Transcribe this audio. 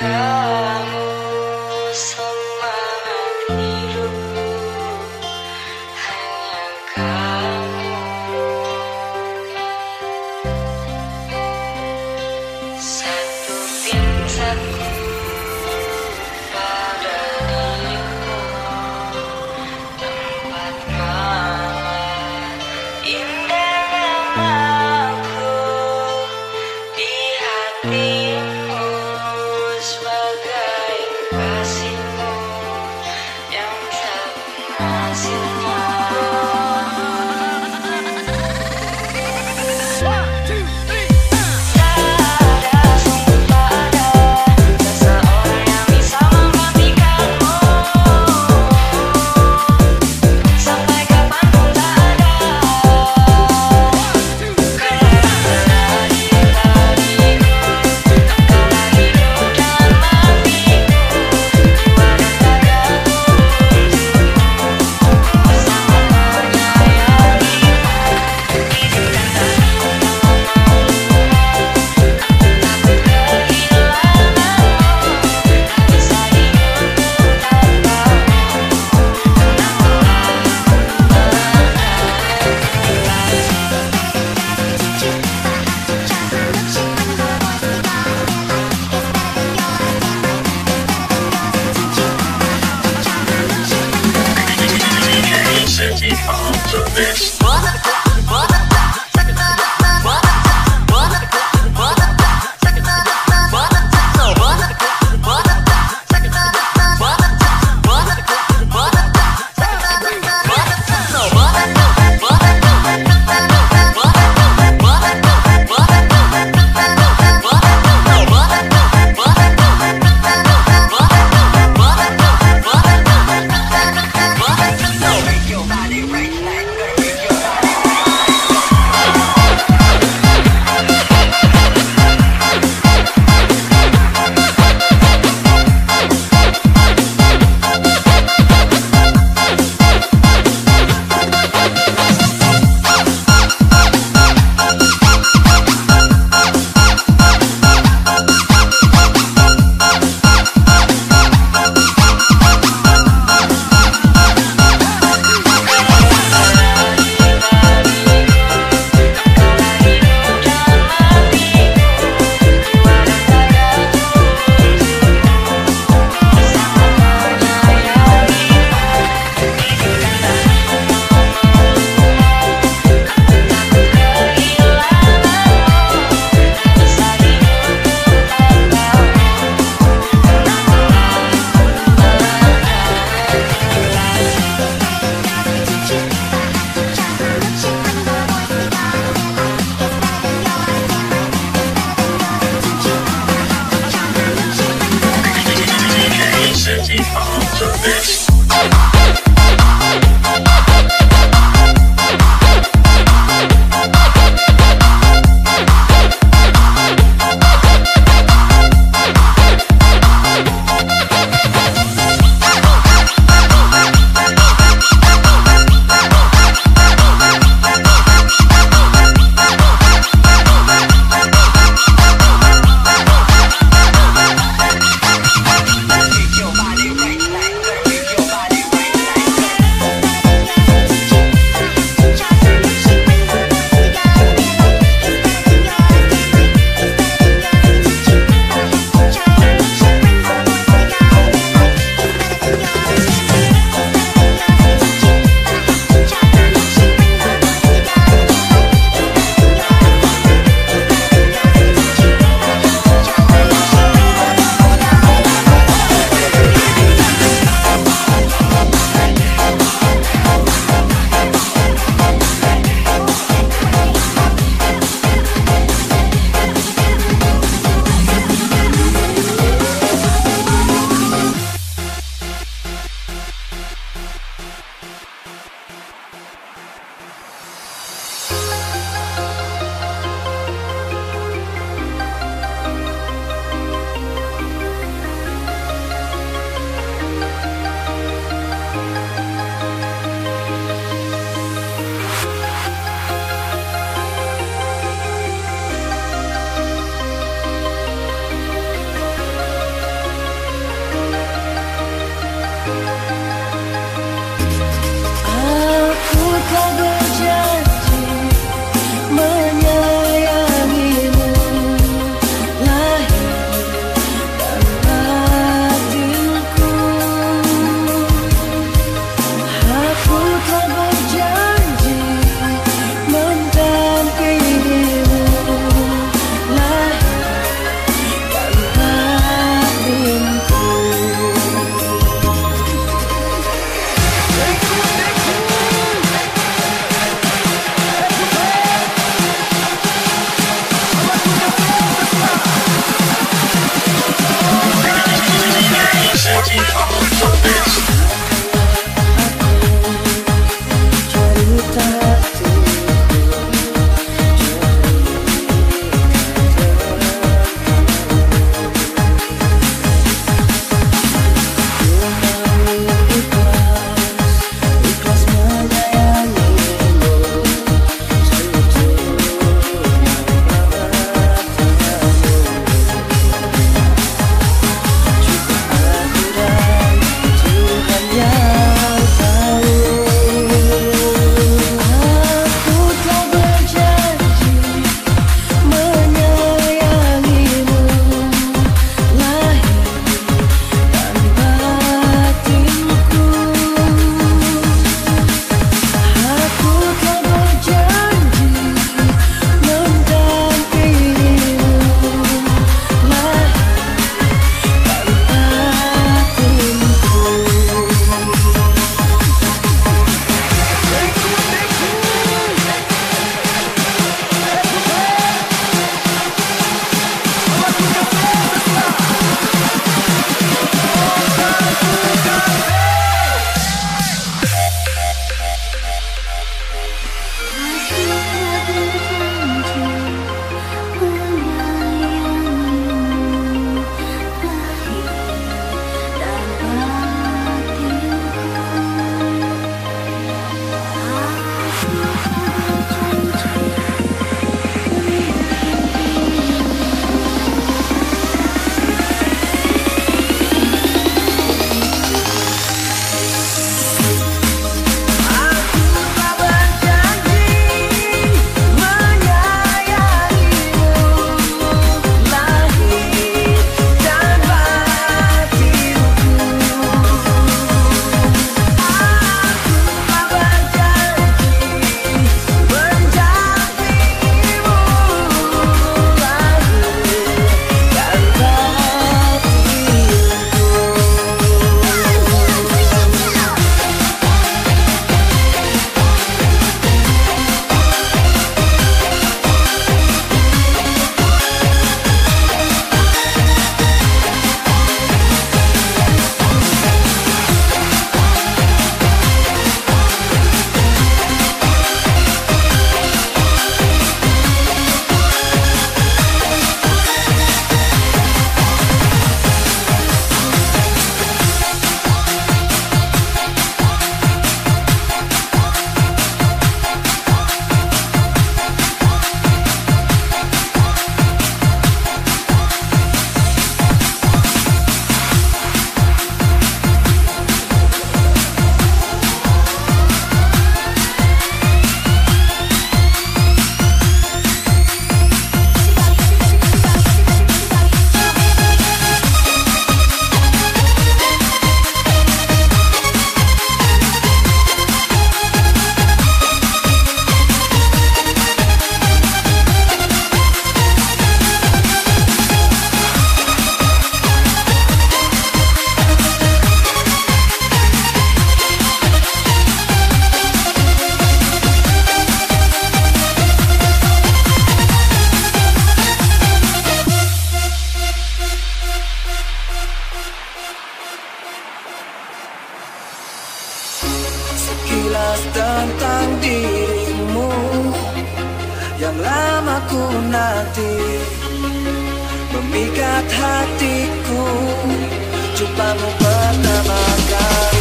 Girl. He's on. aku nanti. Memikat hatiku Jumpamu pertama kali.